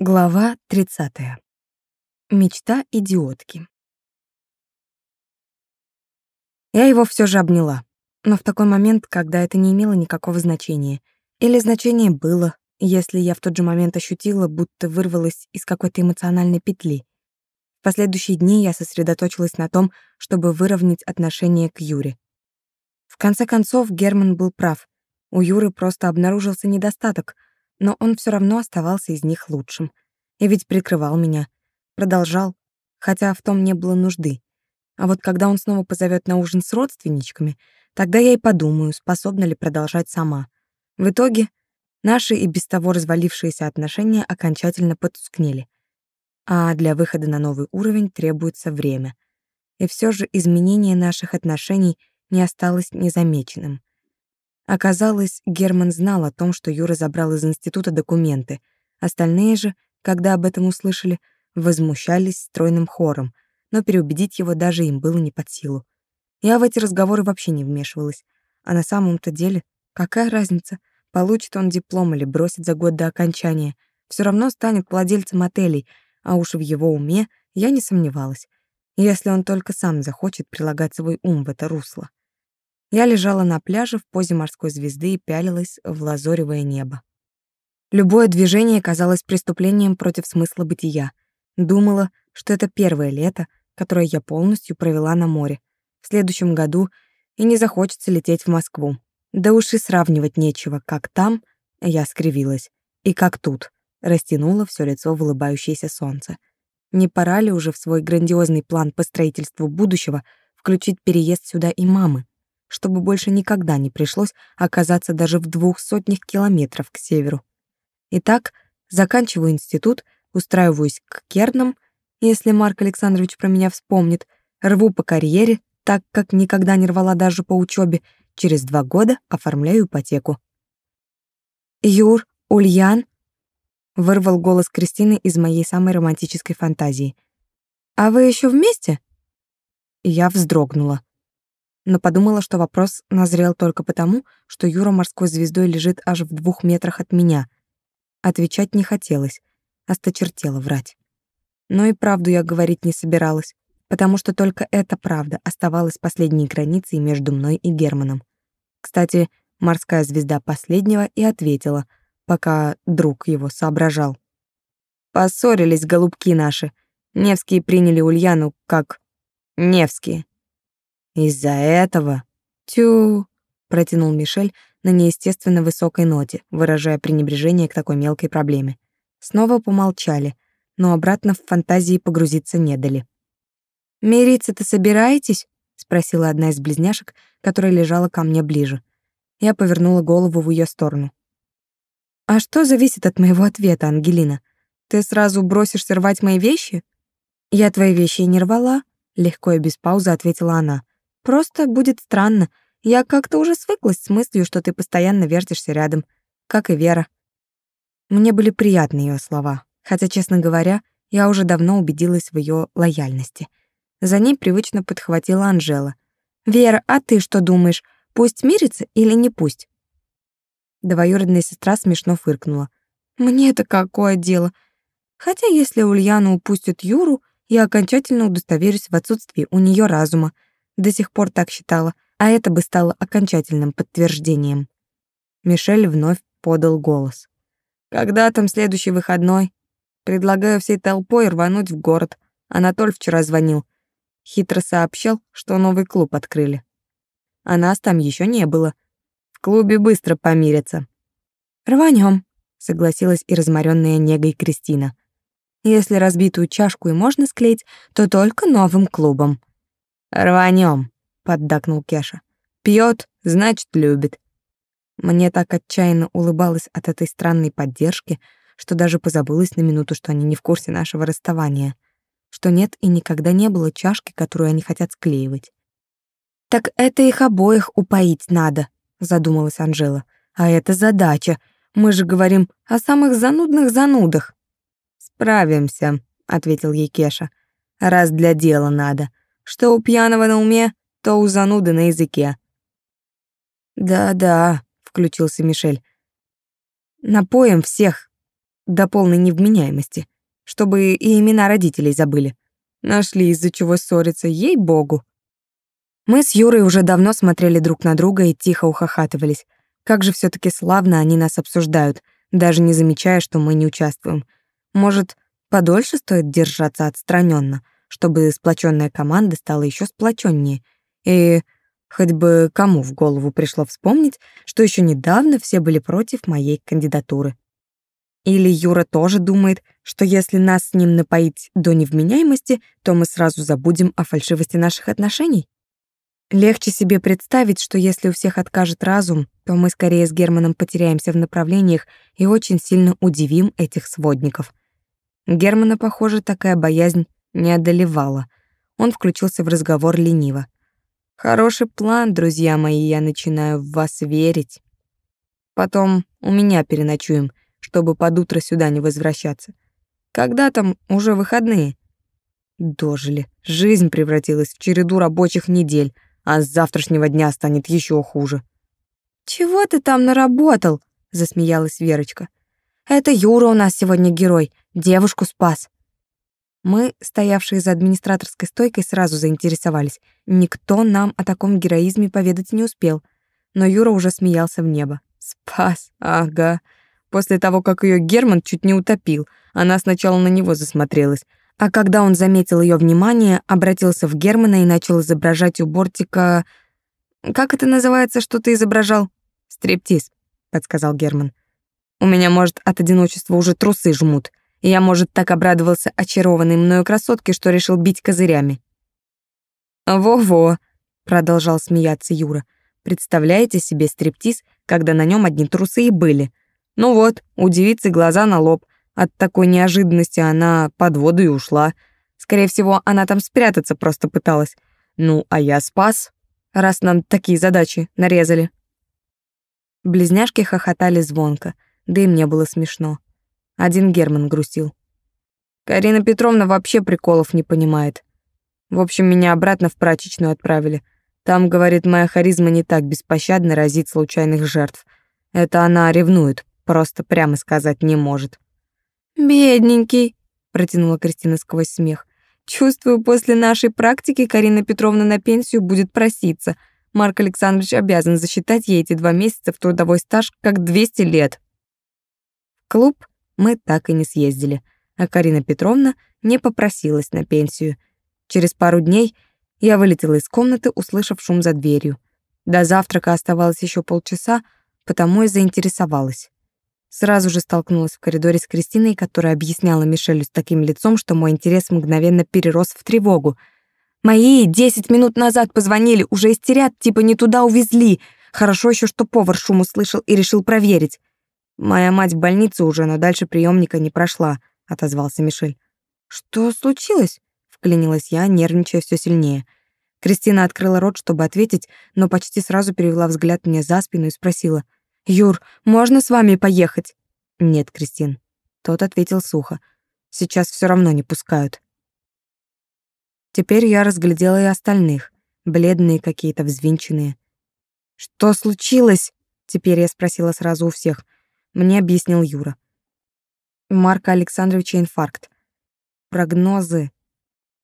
Глава 30. Мечта идиотки. Я его все же обняла, но в такой момент, когда это не имело никакого значения. Или значение было, если я в тот же момент ощутила, будто вырвалась из какой-то эмоциональной петли. В последующие дни я сосредоточилась на том, чтобы выровнять отношение к Юре. В конце концов, Герман был прав. У Юры просто обнаружился недостаток — но он все равно оставался из них лучшим. И ведь прикрывал меня, продолжал, хотя в том не было нужды. А вот когда он снова позовет на ужин с родственничками, тогда я и подумаю, способна ли продолжать сама. В итоге наши и без того развалившиеся отношения окончательно потускнели. А для выхода на новый уровень требуется время. И все же изменение наших отношений не осталось незамеченным. Оказалось, Герман знал о том, что Юра забрал из института документы. Остальные же, когда об этом услышали, возмущались стройным хором, но переубедить его даже им было не под силу. Я в эти разговоры вообще не вмешивалась. А на самом-то деле, какая разница, получит он диплом или бросит за год до окончания. Все равно станет владельцем отелей, а уж в его уме я не сомневалась, если он только сам захочет прилагать свой ум в это русло. Я лежала на пляже в позе морской звезды и пялилась в лазоревое небо. Любое движение казалось преступлением против смысла бытия. Думала, что это первое лето, которое я полностью провела на море. В следующем году и не захочется лететь в Москву. Да уж и сравнивать нечего, как там, я скривилась, и как тут, растянула все лицо в улыбающееся солнце. Не пора ли уже в свой грандиозный план по строительству будущего включить переезд сюда и мамы? Чтобы больше никогда не пришлось оказаться даже в двух сотнях километров к северу. Итак, заканчиваю институт, устраиваюсь к Кернам, если Марк Александрович про меня вспомнит, рву по карьере, так как никогда не рвала даже по учебе, через два года оформляю ипотеку. «Юр, Ульян», — вырвал голос Кристины из моей самой романтической фантазии. «А вы еще вместе?» Я вздрогнула но подумала, что вопрос назрел только потому, что Юра морской звездой лежит аж в двух метрах от меня. Отвечать не хотелось, осточертела врать. Но и правду я говорить не собиралась, потому что только эта правда оставалась последней границей между мной и Германом. Кстати, морская звезда последнего и ответила, пока друг его соображал. Поссорились голубки наши. Невские приняли Ульяну как Невские. Из-за этого... Тю, протянул Мишель на неестественно высокой ноте, выражая пренебрежение к такой мелкой проблеме. Снова помолчали, но обратно в фантазии погрузиться не дали. «Мириться-то собираетесь?» — спросила одна из близняшек, которая лежала ко мне ближе. Я повернула голову в ее сторону. «А что зависит от моего ответа, Ангелина? Ты сразу бросишься рвать мои вещи?» «Я твои вещи не рвала», — легко и без паузы ответила она. Просто будет странно. Я как-то уже свыклась с мыслью, что ты постоянно вертишься рядом, как и Вера. Мне были приятны ее слова, хотя, честно говоря, я уже давно убедилась в ее лояльности. За ней привычно подхватила Анжела. «Вера, а ты что думаешь, пусть мирится или не пусть?» Двоюродная сестра смешно фыркнула. «Мне-то какое дело? Хотя если Ульяна упустит Юру, я окончательно удостоверюсь в отсутствии у нее разума, до сих пор так считала, а это бы стало окончательным подтверждением. Мишель вновь подал голос. «Когда там следующий выходной? Предлагаю всей толпой рвануть в город. Анатоль вчера звонил. Хитро сообщил, что новый клуб открыли. А нас там еще не было. В клубе быстро помирятся». «Рванем», — согласилась и разморенная негой Кристина. «Если разбитую чашку и можно склеить, то только новым клубом». «Рванем», — поддакнул Кеша. «Пьет, значит, любит». Мне так отчаянно улыбалась от этой странной поддержки, что даже позабылась на минуту, что они не в курсе нашего расставания, что нет и никогда не было чашки, которую они хотят склеивать. «Так это их обоих упоить надо», — задумалась Анжела. «А это задача. Мы же говорим о самых занудных занудах». «Справимся», — ответил ей Кеша. «Раз для дела надо. Что у пьяного на уме, то у зануды на языке. Да-да, включился Мишель. Напоим всех. до полной невменяемости, чтобы и имена родителей забыли. Нашли из-за чего ссориться, ей-богу. Мы с Юрой уже давно смотрели друг на друга и тихо ухахатывались. Как же все таки славно они нас обсуждают, даже не замечая, что мы не участвуем. Может, подольше стоит держаться отстраненно, чтобы сплоченная команда стала еще сплоченнее. И хоть бы кому в голову пришло вспомнить, что еще недавно все были против моей кандидатуры. Или Юра тоже думает, что если нас с ним напоить до невменяемости, то мы сразу забудем о фальшивости наших отношений? Легче себе представить, что если у всех откажет разум, то мы скорее с Германом потеряемся в направлениях и очень сильно удивим этих сводников. Германа, похоже, такая боязнь не одолевала. Он включился в разговор лениво. «Хороший план, друзья мои, я начинаю в вас верить. Потом у меня переночуем, чтобы под утро сюда не возвращаться. Когда там уже выходные?» Дожили. Жизнь превратилась в череду рабочих недель — а с завтрашнего дня станет еще хуже. «Чего ты там наработал?» — засмеялась Верочка. «Это Юра у нас сегодня герой, девушку спас». Мы, стоявшие за администраторской стойкой, сразу заинтересовались. Никто нам о таком героизме поведать не успел. Но Юра уже смеялся в небо. «Спас, ага». После того, как ее Герман чуть не утопил, она сначала на него засмотрелась, а когда он заметил ее внимание, обратился в Германа и начал изображать у бортика... «Как это называется, что ты изображал?» «Стриптиз», — подсказал Герман. «У меня, может, от одиночества уже трусы жмут, я, может, так обрадовался очарованной мною красотке, что решил бить козырями». «Во-во», — продолжал смеяться Юра. «Представляете себе стриптиз, когда на нем одни трусы и были? Ну вот, у девицы глаза на лоб, от такой неожиданности она под воду и ушла. Скорее всего, она там спрятаться просто пыталась. Ну, а я спас, раз нам такие задачи нарезали. Близняшки хохотали звонко, да и мне было смешно. Один Герман грустил. Карина Петровна вообще приколов не понимает. В общем, меня обратно в прачечную отправили. Там, говорит, моя харизма не так беспощадно разит случайных жертв. Это она ревнует, просто прямо сказать не может. «Бедненький», — протянула Кристина сквозь смех. «Чувствую, после нашей практики Карина Петровна на пенсию будет проситься. Марк Александрович обязан засчитать ей эти два месяца в трудовой стаж как 200 лет». В клуб мы так и не съездили, а Карина Петровна не попросилась на пенсию. Через пару дней я вылетела из комнаты, услышав шум за дверью. До завтрака оставалось еще полчаса, потому и заинтересовалась. Сразу же столкнулась в коридоре с Кристиной, которая объясняла Мишелю с таким лицом, что мой интерес мгновенно перерос в тревогу. «Мои десять минут назад позвонили, уже истерят, типа не туда увезли. Хорошо еще, что повар шум услышал и решил проверить. Моя мать в больнице уже, но дальше приемника не прошла», — отозвался Мишель. «Что случилось?» — вклинилась я, нервничая все сильнее. Кристина открыла рот, чтобы ответить, но почти сразу перевела взгляд мне за спину и спросила — «Юр, можно с вами поехать?» «Нет, Кристин». Тот ответил сухо. «Сейчас все равно не пускают». Теперь я разглядела и остальных, бледные какие-то, взвинченные. «Что случилось?» Теперь я спросила сразу у всех. Мне объяснил Юра. Марка Александровича инфаркт. Прогнозы.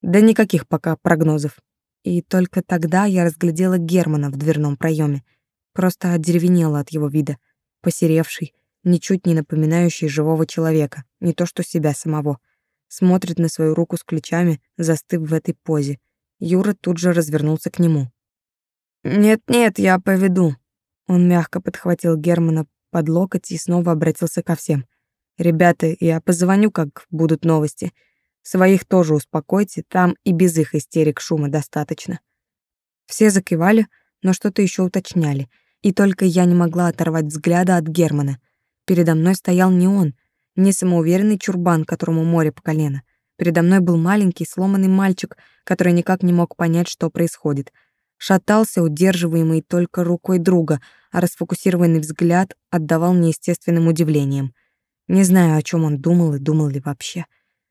Да никаких пока прогнозов. И только тогда я разглядела Германа в дверном проеме. Просто одеревенела от его вида, посеревший, ничуть не напоминающий живого человека, не то что себя самого. Смотрит на свою руку с ключами, застыв в этой позе. Юра тут же развернулся к нему. «Нет-нет, я поведу». Он мягко подхватил Германа под локоть и снова обратился ко всем. «Ребята, я позвоню, как будут новости. Своих тоже успокойте, там и без их истерик шума достаточно». Все закивали, но что-то еще уточняли — и только я не могла оторвать взгляда от Германа. Передо мной стоял не он, не самоуверенный чурбан, которому море по колено. Передо мной был маленький сломанный мальчик, который никак не мог понять, что происходит. Шатался, удерживаемый только рукой друга, а расфокусированный взгляд отдавал неестественным удивлением. Не знаю, о чем он думал и думал ли вообще.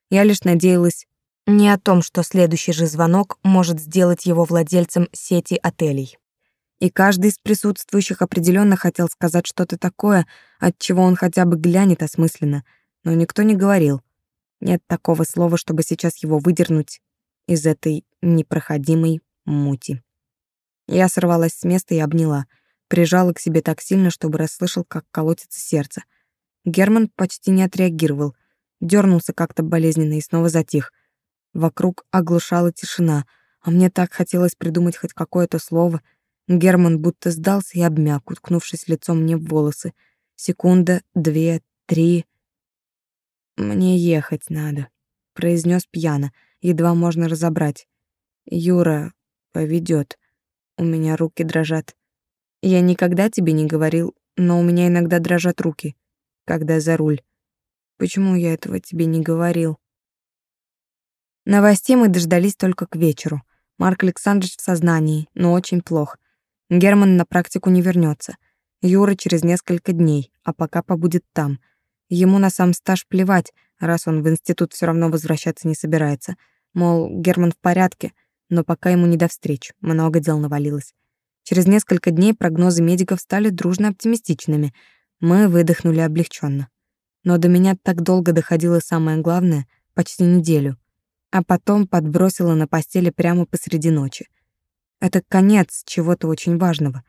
Я лишь надеялась не о том, что следующий же звонок может сделать его владельцем сети отелей и каждый из присутствующих определенно хотел сказать что-то такое, от чего он хотя бы глянет осмысленно. но никто не говорил. Нет такого слова, чтобы сейчас его выдернуть из этой непроходимой мути. Я сорвалась с места и обняла, прижала к себе так сильно, чтобы расслышал, как колотится сердце. Герман почти не отреагировал, дернулся как-то болезненно и снова затих. Вокруг оглушала тишина, а мне так хотелось придумать хоть какое-то слово. Герман будто сдался и обмяк, уткнувшись лицом мне в волосы. Секунда, две, три. «Мне ехать надо», — произнес пьяно, едва можно разобрать. «Юра поведет. У меня руки дрожат. Я никогда тебе не говорил, но у меня иногда дрожат руки, когда за руль. Почему я этого тебе не говорил?» Новостей мы дождались только к вечеру. Марк Александрович в сознании, но очень плох. Герман на практику не вернется. Юра через несколько дней, а пока побудет там. Ему на сам стаж плевать, раз он в институт все равно возвращаться не собирается. Мол, Герман в порядке, но пока ему не до встреч, много дел навалилось. Через несколько дней прогнозы медиков стали дружно оптимистичными. Мы выдохнули облегченно. Но до меня так долго доходило самое главное, почти неделю. А потом подбросило на постели прямо посреди ночи. Это конец чего-то очень важного.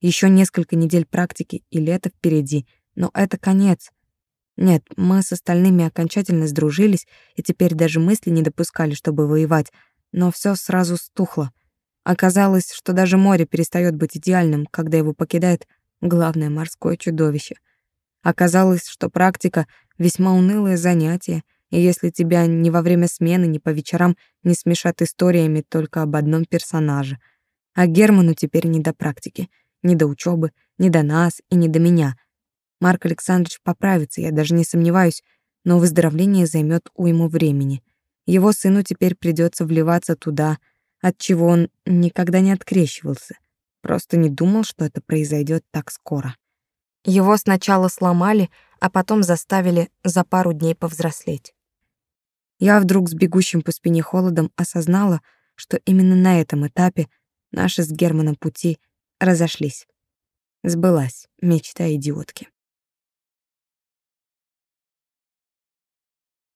Еще несколько недель практики и лето впереди, но это конец. Нет, мы с остальными окончательно сдружились, и теперь даже мысли не допускали, чтобы воевать, но все сразу стухло. Оказалось, что даже море перестает быть идеальным, когда его покидает главное морское чудовище. Оказалось, что практика — весьма унылое занятие, и если тебя ни во время смены, ни по вечерам не смешат историями только об одном персонаже. А Герману теперь не до практики, не до учебы, не до нас и не до меня — Марк Александрович поправится, я даже не сомневаюсь, но выздоровление займет уйму времени. Его сыну теперь придется вливаться туда, от чего он никогда не открещивался. Просто не думал, что это произойдет так скоро. Его сначала сломали, а потом заставили за пару дней повзрослеть. Я вдруг с бегущим по спине холодом осознала, что именно на этом этапе наши с Германом пути разошлись. Сбылась мечта идиотки.